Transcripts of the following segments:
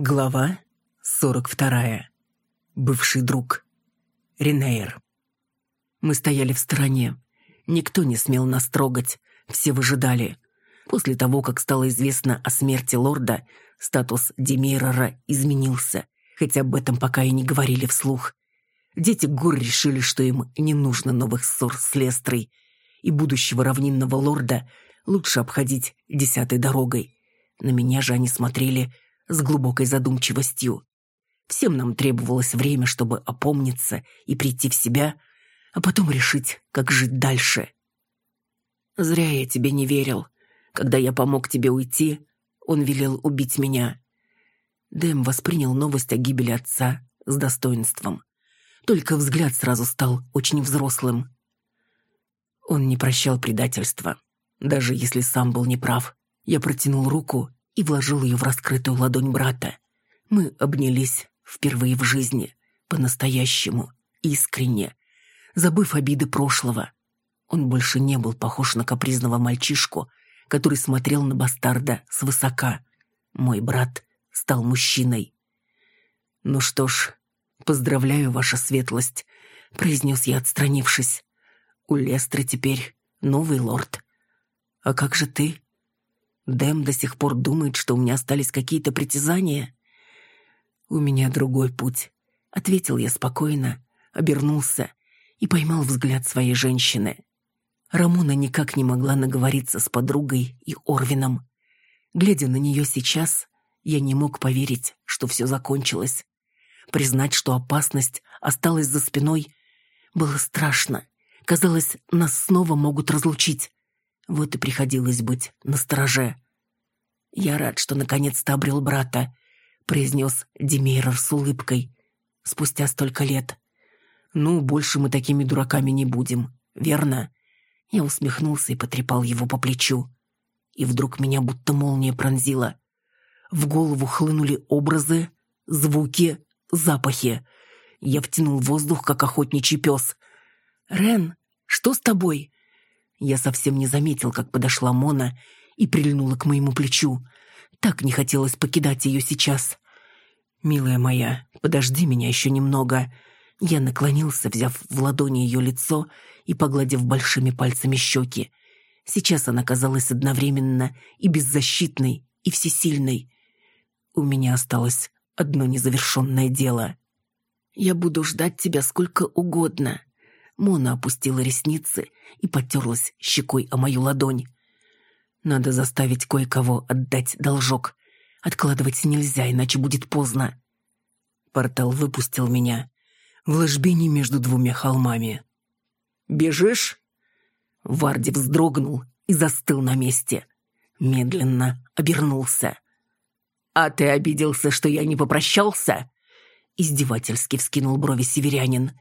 Глава 42. Бывший друг. Ренейр. Мы стояли в стороне. Никто не смел нас трогать. Все выжидали. После того, как стало известно о смерти лорда, статус Демейрора изменился, хотя об этом пока и не говорили вслух. Дети гор решили, что им не нужно новых ссор с Лестрой, и будущего равнинного лорда лучше обходить десятой дорогой. На меня же они смотрели с глубокой задумчивостью. Всем нам требовалось время, чтобы опомниться и прийти в себя, а потом решить, как жить дальше. Зря я тебе не верил. Когда я помог тебе уйти, он велел убить меня. Дэм воспринял новость о гибели отца с достоинством. Только взгляд сразу стал очень взрослым. Он не прощал предательства, даже если сам был неправ. Я протянул руку и вложил ее в раскрытую ладонь брата. Мы обнялись впервые в жизни, по-настоящему, искренне, забыв обиды прошлого. Он больше не был похож на капризного мальчишку, который смотрел на бастарда свысока. Мой брат стал мужчиной. «Ну что ж, поздравляю, ваша светлость», — произнес я, отстранившись. «У Лестры теперь новый лорд». «А как же ты?» Дэм до сих пор думает, что у меня остались какие-то притязания. «У меня другой путь», — ответил я спокойно, обернулся и поймал взгляд своей женщины. Рамона никак не могла наговориться с подругой и Орвином. Глядя на нее сейчас, я не мог поверить, что все закончилось. Признать, что опасность осталась за спиной, было страшно. Казалось, нас снова могут разлучить. Вот и приходилось быть настороже. «Я рад, что наконец-то обрел брата», — произнес Демейрор с улыбкой. «Спустя столько лет. Ну, больше мы такими дураками не будем, верно?» Я усмехнулся и потрепал его по плечу. И вдруг меня будто молния пронзила. В голову хлынули образы, звуки, запахи. Я втянул воздух, как охотничий пес. «Рен, что с тобой?» Я совсем не заметил, как подошла Мона и прильнула к моему плечу. Так не хотелось покидать ее сейчас. «Милая моя, подожди меня еще немного». Я наклонился, взяв в ладони ее лицо и погладив большими пальцами щеки. Сейчас она казалась одновременно и беззащитной, и всесильной. У меня осталось одно незавершенное дело. «Я буду ждать тебя сколько угодно», Мона опустила ресницы и потерлась щекой о мою ладонь. Надо заставить кое-кого отдать должок. Откладывать нельзя, иначе будет поздно. Портал выпустил меня в ложбине между двумя холмами. «Бежишь?» Варди вздрогнул и застыл на месте. Медленно обернулся. «А ты обиделся, что я не попрощался?» Издевательски вскинул брови северянин.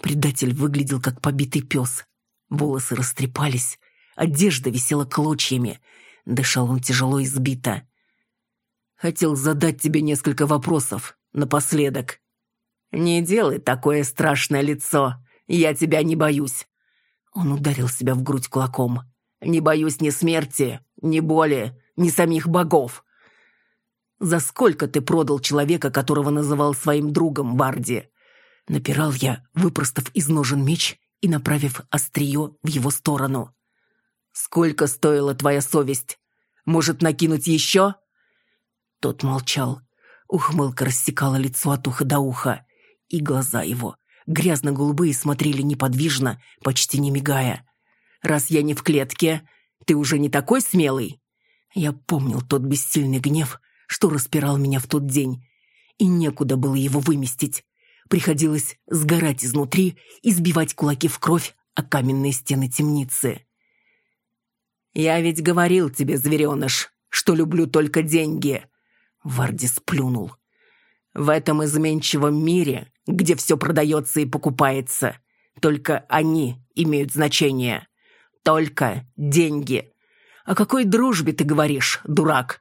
Предатель выглядел как побитый пес. Волосы растрепались, одежда висела клочьями. Дышал он тяжело и сбито. «Хотел задать тебе несколько вопросов напоследок». «Не делай такое страшное лицо, я тебя не боюсь». Он ударил себя в грудь кулаком. «Не боюсь ни смерти, ни боли, ни самих богов». «За сколько ты продал человека, которого называл своим другом, Барди?» Напирал я, выпростав из ножен меч и направив острие в его сторону. «Сколько стоила твоя совесть? Может, накинуть еще?» Тот молчал. Ухмылка рассекала лицо от уха до уха. И глаза его, грязно-голубые, смотрели неподвижно, почти не мигая. «Раз я не в клетке, ты уже не такой смелый?» Я помнил тот бессильный гнев, что распирал меня в тот день, и некуда было его выместить. Приходилось сгорать изнутри и сбивать кулаки в кровь о каменные стены темницы. «Я ведь говорил тебе, звереныш, что люблю только деньги!» Варди сплюнул. «В этом изменчивом мире, где все продается и покупается, только они имеют значение. Только деньги. О какой дружбе ты говоришь, дурак?»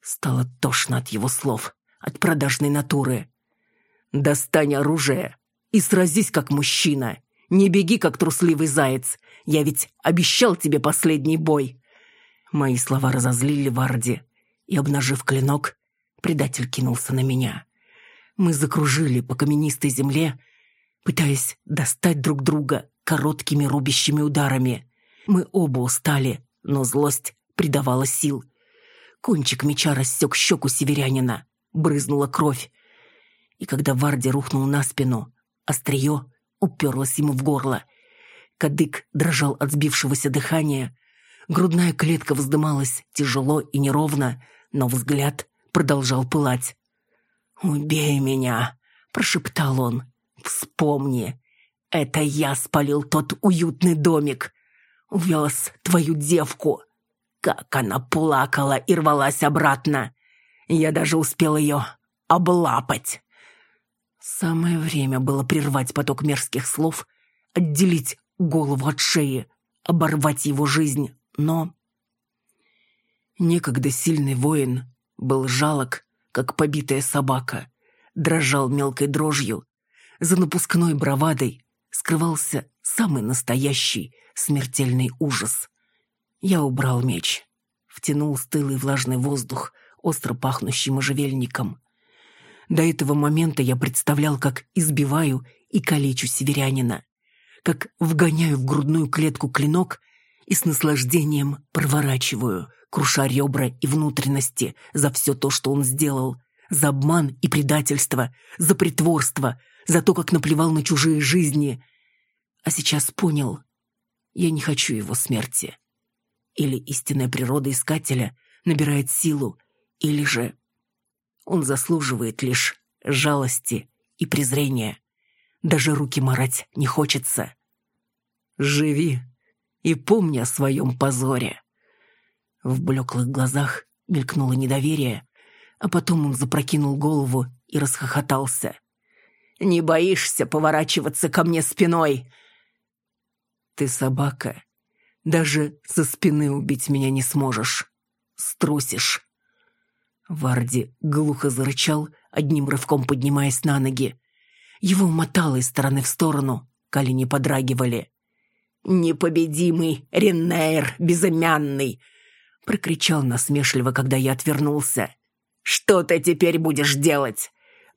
Стало тошно от его слов, от продажной натуры. «Достань оружие и сразись как мужчина. Не беги, как трусливый заяц. Я ведь обещал тебе последний бой». Мои слова разозлили Варди, и, обнажив клинок, предатель кинулся на меня. Мы закружили по каменистой земле, пытаясь достать друг друга короткими рубящими ударами. Мы оба устали, но злость придавала сил. Кончик меча рассек щеку северянина, брызнула кровь. И когда Варди рухнул на спину, острие уперлось ему в горло. Кадык дрожал от сбившегося дыхания, грудная клетка вздымалась тяжело и неровно, но взгляд продолжал пылать. «Убей меня!» — прошептал он. «Вспомни, это я спалил тот уютный домик, увез твою девку. Как она плакала и рвалась обратно. Я даже успел ее облапать». Самое время было прервать поток мерзких слов, отделить голову от шеи, оборвать его жизнь, но... Некогда сильный воин был жалок, как побитая собака, дрожал мелкой дрожью. За напускной бравадой скрывался самый настоящий смертельный ужас. Я убрал меч, втянул стылый влажный воздух, остро пахнущий можжевельником. До этого момента я представлял, как избиваю и калечу северянина, как вгоняю в грудную клетку клинок и с наслаждением проворачиваю — круша ребра и внутренности за все то, что он сделал, за обман и предательство, за притворство, за то, как наплевал на чужие жизни. А сейчас понял, я не хочу его смерти. Или истинная природа искателя набирает силу, или же он заслуживает лишь жалости и презрения. Даже руки марать не хочется. Живи и помни о своем позоре. В блеклых глазах мелькнуло недоверие, а потом он запрокинул голову и расхохотался. «Не боишься поворачиваться ко мне спиной?» «Ты собака. Даже со спины убить меня не сможешь. Струсишь». Варди глухо зарычал, одним рывком поднимаясь на ноги. Его мотало из стороны в сторону, колени подрагивали. «Непобедимый Ренейр безымянный!» прокричал насмешливо, когда я отвернулся. «Что ты теперь будешь делать?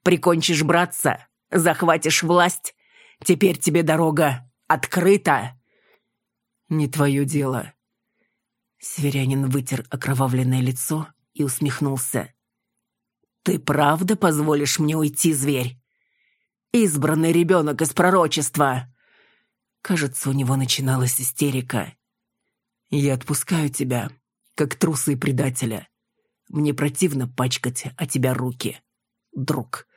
Прикончишь братца? Захватишь власть? Теперь тебе дорога открыта?» «Не твое дело». Северянин вытер окровавленное лицо и усмехнулся. «Ты правда позволишь мне уйти, зверь? Избранный ребенок из пророчества!» Кажется, у него начиналась истерика. «Я отпускаю тебя, как трусы и предателя. Мне противно пачкать о тебя руки. Друг.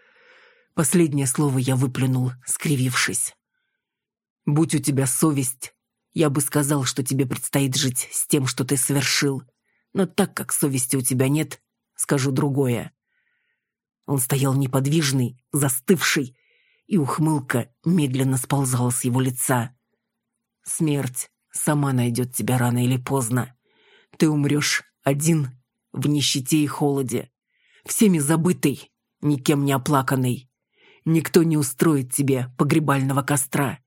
Последнее слово я выплюнул, скривившись. Будь у тебя совесть, я бы сказал, что тебе предстоит жить с тем, что ты совершил. Но так как совести у тебя нет, скажу другое. Он стоял неподвижный, застывший, и ухмылка медленно сползала с его лица. Смерть сама найдет тебя рано или поздно. Ты умрешь один, в нищете и холоде, всеми забытый, никем не оплаканный. Никто не устроит тебе погребального костра.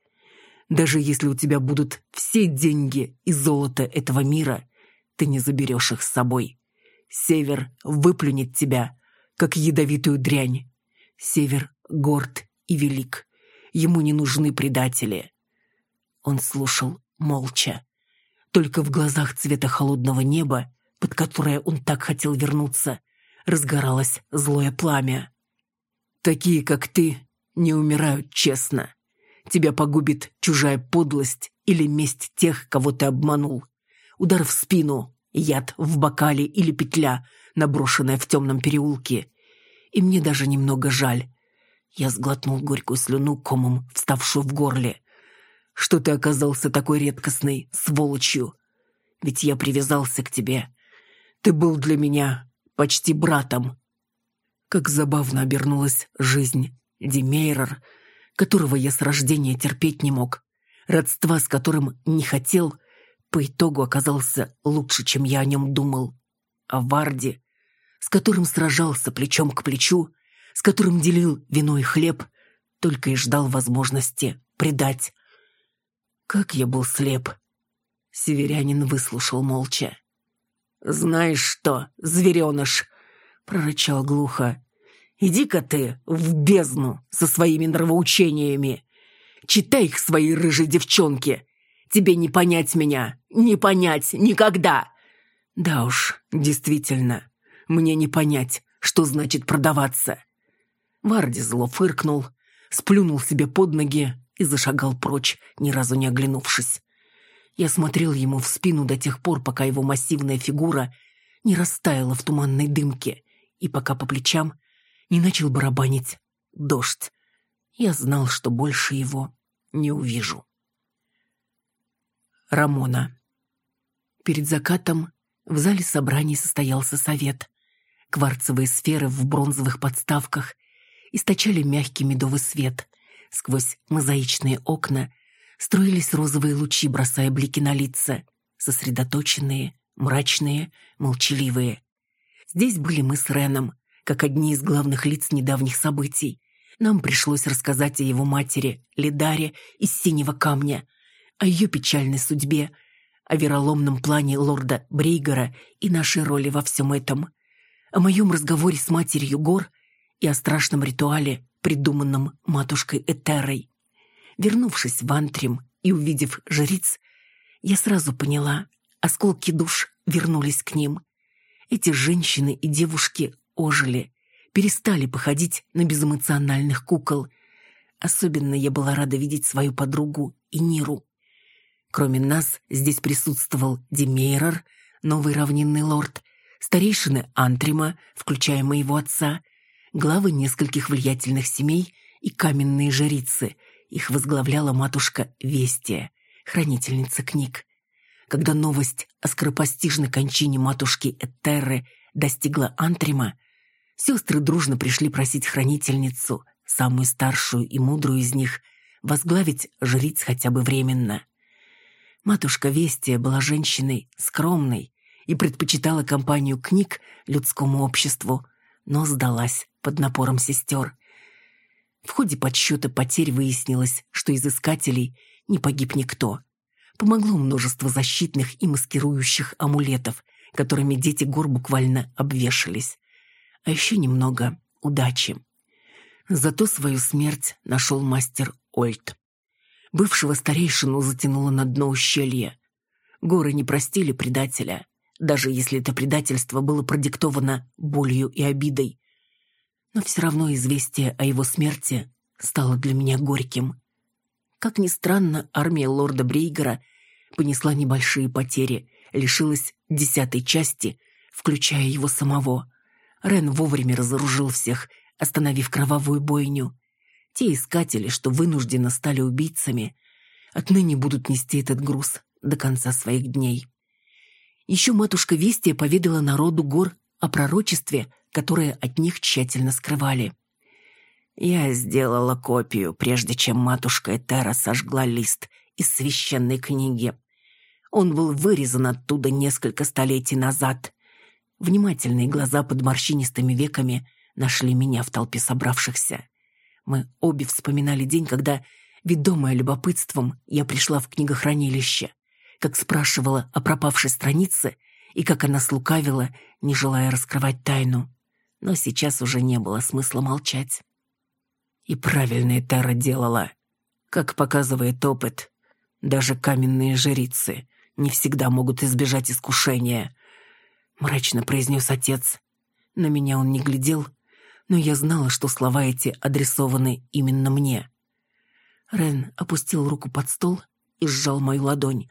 Даже если у тебя будут все деньги и золото этого мира, ты не заберешь их с собой. Север выплюнет тебя, как ядовитую дрянь. Север горд и велик. Ему не нужны предатели. Он слушал молча. Только в глазах цвета холодного неба, под которое он так хотел вернуться, разгоралось злое пламя. «Такие, как ты, не умирают честно. Тебя погубит чужая подлость или месть тех, кого ты обманул. Удар в спину, яд в бокале или петля, наброшенная в темном переулке. И мне даже немного жаль. Я сглотнул горькую слюну комом, вставшую в горле что ты оказался такой редкостной сволочью. Ведь я привязался к тебе. Ты был для меня почти братом. Как забавно обернулась жизнь Демейрер, которого я с рождения терпеть не мог, родства с которым не хотел, по итогу оказался лучше, чем я о нем думал. А Варди, с которым сражался плечом к плечу, с которым делил вино и хлеб, только и ждал возможности предать, как я был слеп. Северянин выслушал молча. «Знаешь что, звереныш?» — прорычал глухо. «Иди-ка ты в бездну со своими нравоучениями! Читай их своей рыжей девчонке! Тебе не понять меня, не понять никогда!» «Да уж, действительно, мне не понять, что значит продаваться!» Варди зло фыркнул, сплюнул себе под ноги и зашагал прочь, ни разу не оглянувшись. Я смотрел ему в спину до тех пор, пока его массивная фигура не растаяла в туманной дымке, и пока по плечам не начал барабанить дождь. Я знал, что больше его не увижу. Рамона. Перед закатом в зале собраний состоялся совет. Кварцевые сферы в бронзовых подставках источали мягкий медовый свет. Сквозь мозаичные окна струились розовые лучи, бросая блики на лица, сосредоточенные, мрачные, молчаливые. Здесь были мы с Реном, как одни из главных лиц недавних событий. Нам пришлось рассказать о его матери, Лидаре из синего камня, о ее печальной судьбе, о вероломном плане лорда Брейгера и нашей роли во всем этом, о моем разговоре с матерью Гор и о страшном ритуале, придуманном матушкой Этерой. Вернувшись в Антрим и увидев жриц, я сразу поняла, осколки душ вернулись к ним. Эти женщины и девушки ожили, перестали походить на безэмоциональных кукол. Особенно я была рада видеть свою подругу и Ниру. Кроме нас здесь присутствовал Демейрор, новый равнинный лорд, старейшины Антрима, включая моего отца, главы нескольких влиятельных семей и каменные жрицы. Их возглавляла матушка Вестия, хранительница книг. Когда новость о скоропостижной кончине матушки Этерры достигла Антрима, сестры дружно пришли просить хранительницу, самую старшую и мудрую из них, возглавить жриц хотя бы временно. Матушка Вестия была женщиной скромной и предпочитала компанию книг людскому обществу, но сдалась под напором сестер. В ходе подсчета потерь выяснилось, что из искателей не погиб никто. Помогло множество защитных и маскирующих амулетов, которыми дети гор буквально обвешались. А еще немного удачи. Зато свою смерть нашел мастер Ольт. Бывшего старейшину затянуло на дно ущелья. Горы не простили предателя, даже если это предательство было продиктовано болью и обидой. Но все равно известие о его смерти стало для меня горьким. Как ни странно, армия лорда Брейгера понесла небольшие потери, лишилась десятой части, включая его самого. Рен вовремя разоружил всех, остановив кровавую бойню. Те искатели, что вынужденно стали убийцами, отныне будут нести этот груз до конца своих дней. Еще матушка Вестия поведала народу гор о пророчестве, которое от них тщательно скрывали. Я сделала копию, прежде чем матушка Этера сожгла лист из священной книги. Он был вырезан оттуда несколько столетий назад. Внимательные глаза под морщинистыми веками нашли меня в толпе собравшихся. Мы обе вспоминали день, когда, ведомая любопытством, я пришла в книгохранилище, как спрашивала о пропавшей странице и как она слукавила, не желая раскрывать тайну. Но сейчас уже не было смысла молчать. И правильно Тара делала. Как показывает опыт, даже каменные жрицы не всегда могут избежать искушения. Мрачно произнес отец. На меня он не глядел, но я знала, что слова эти адресованы именно мне. Рен опустил руку под стол и сжал мою ладонь.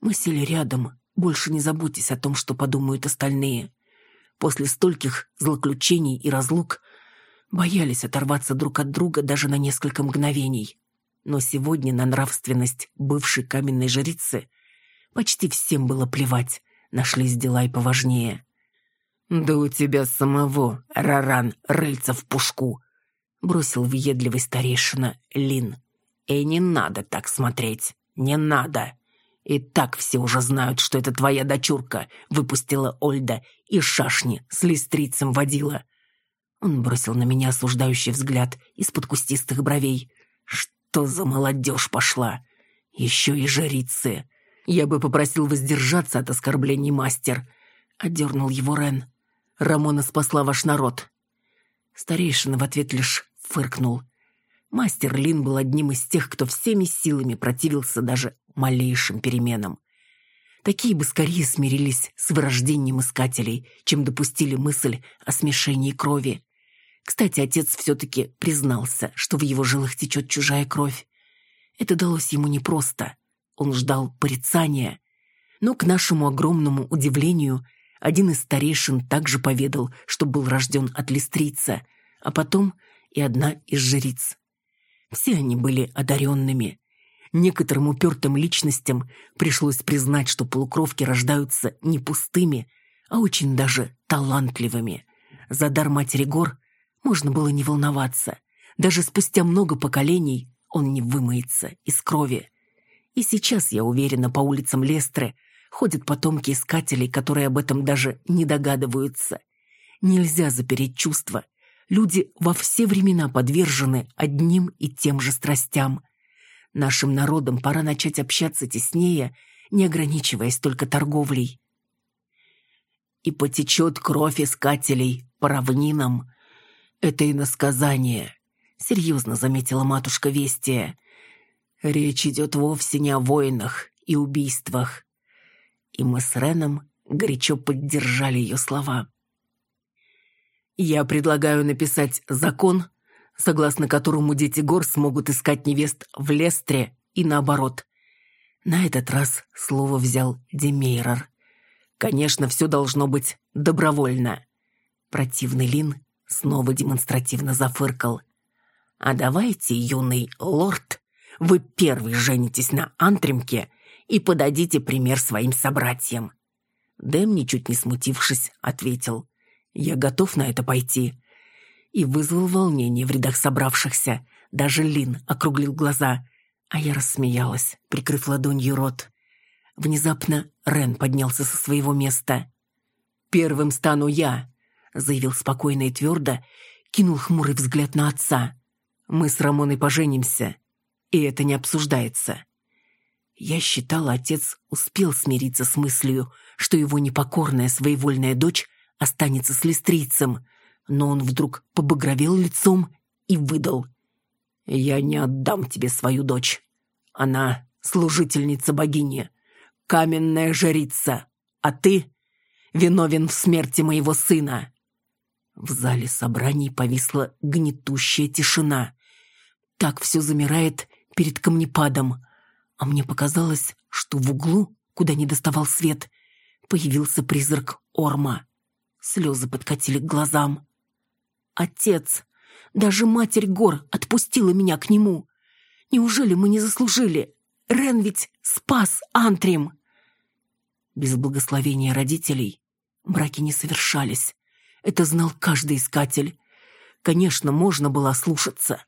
Мы сели рядом, больше не заботьтесь о том, что подумают остальные. После стольких злоключений и разлук боялись оторваться друг от друга даже на несколько мгновений. Но сегодня на нравственность бывшей каменной жрицы почти всем было плевать, нашлись дела и поважнее. «Да у тебя самого, Раран, рыльца в пушку!» Бросил въедливый старейшина Лин. «И не надо так смотреть, не надо!» И так все уже знают, что это твоя дочурка выпустила Ольда и шашни с листрицем водила. Он бросил на меня осуждающий взгляд из-под кустистых бровей. Что за молодежь пошла? Еще и жрицы. Я бы попросил воздержаться от оскорблений мастер. Одернул его Рен. Рамона спасла ваш народ». Старейшина в ответ лишь фыркнул. Мастер Лин был одним из тех, кто всеми силами противился даже малейшим переменам. Такие бы скорее смирились с вырождением искателей, чем допустили мысль о смешении крови. Кстати, отец все-таки признался, что в его жилах течет чужая кровь. Это далось ему непросто. Он ждал порицания. Но, к нашему огромному удивлению, один из старейшин также поведал, что был рожден от листрица, а потом и одна из жриц. Все они были одаренными. Некоторым упертым личностям пришлось признать, что полукровки рождаются не пустыми, а очень даже талантливыми. За дар матери гор можно было не волноваться. Даже спустя много поколений он не вымоется из крови. И сейчас, я уверена, по улицам Лестры ходят потомки искателей, которые об этом даже не догадываются. Нельзя запереть чувства. Люди во все времена подвержены одним и тем же страстям. Нашим народам пора начать общаться теснее, не ограничиваясь только торговлей. И потечет кровь искателей по равнинам. Это иносказание, серьезно заметила матушка Вестия. Речь идет вовсе не о войнах и убийствах. И мы с Реном горячо поддержали ее слова. Я предлагаю написать закон, согласно которому дети гор смогут искать невест в Лестре и наоборот. На этот раз слово взял Демейрор. Конечно, все должно быть добровольно. Противный Лин снова демонстративно зафыркал. А давайте, юный лорд, вы первый женитесь на Антримке и подадите пример своим собратьям. Дэм, ничуть не смутившись, ответил. Я готов на это пойти. И вызвал волнение в рядах собравшихся. Даже Лин округлил глаза, а я рассмеялась, прикрыв ладонью рот. Внезапно Рен поднялся со своего места. «Первым стану я», — заявил спокойно и твердо, кинул хмурый взгляд на отца. «Мы с Рамоной поженимся, и это не обсуждается». Я считала, отец успел смириться с мыслью, что его непокорная своевольная дочь останется с листрийцем, но он вдруг побагровел лицом и выдал. «Я не отдам тебе свою дочь. Она служительница богини, каменная жрица, а ты виновен в смерти моего сына». В зале собраний повисла гнетущая тишина. Так все замирает перед камнепадом. А мне показалось, что в углу, куда не доставал свет, появился призрак Орма. Слезы подкатили к глазам. Отец, даже матерь гор отпустила меня к нему. Неужели мы не заслужили? Рен ведь спас Антрим. Без благословения родителей браки не совершались. Это знал каждый искатель. Конечно, можно было слушаться,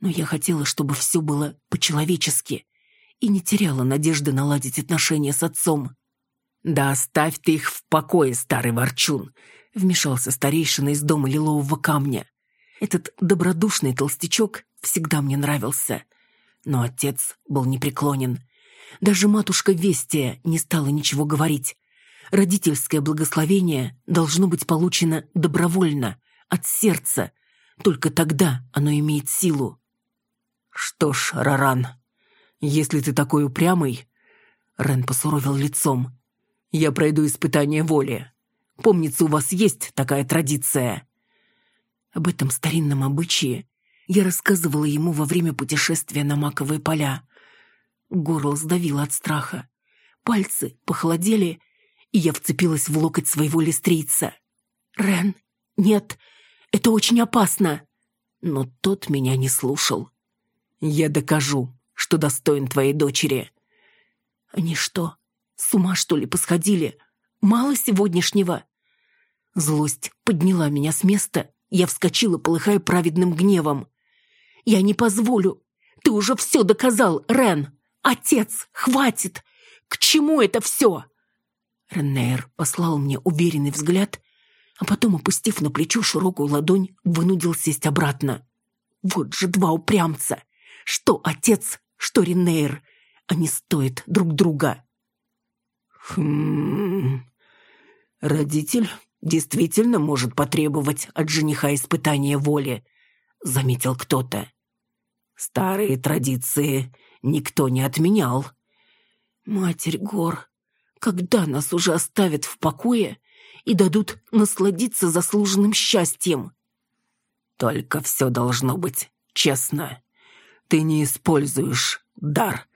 но я хотела, чтобы все было по-человечески и не теряла надежды наладить отношения с отцом. «Да оставь ты их в покое, старый ворчун!» — вмешался старейшина из дома лилового камня. Этот добродушный толстячок всегда мне нравился. Но отец был непреклонен. Даже матушка Вестия не стала ничего говорить. Родительское благословение должно быть получено добровольно, от сердца. Только тогда оно имеет силу. «Что ж, Раран, если ты такой упрямый...» Рен посуровил лицом. Я пройду испытание воли. Помнится, у вас есть такая традиция». Об этом старинном обычае я рассказывала ему во время путешествия на маковые поля. Горло сдавило от страха. Пальцы похолодели, и я вцепилась в локоть своего листрийца. «Рен, нет, это очень опасно!» Но тот меня не слушал. «Я докажу, что достоин твоей дочери». «Они что, с ума, что ли, посходили? Мало сегодняшнего?» Злость подняла меня с места, я вскочила, полыхая праведным гневом. «Я не позволю! Ты уже все доказал, Рен! Отец, хватит! К чему это все?» Реннейр послал мне уверенный взгляд, а потом, опустив на плечо широкую ладонь, вынудил сесть обратно. «Вот же два упрямца! Что отец, что Реннейр! Они стоят друг друга!» Хм... Родитель действительно может потребовать от жениха испытания воли, заметил кто-то. Старые традиции никто не отменял. Матерь гор, когда нас уже оставят в покое и дадут насладиться заслуженным счастьем? Только все должно быть честно. Ты не используешь дар,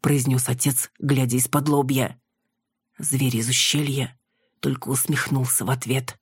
произнес отец, глядя из-под лобья. Зверь из ущелья только усмехнулся в ответ.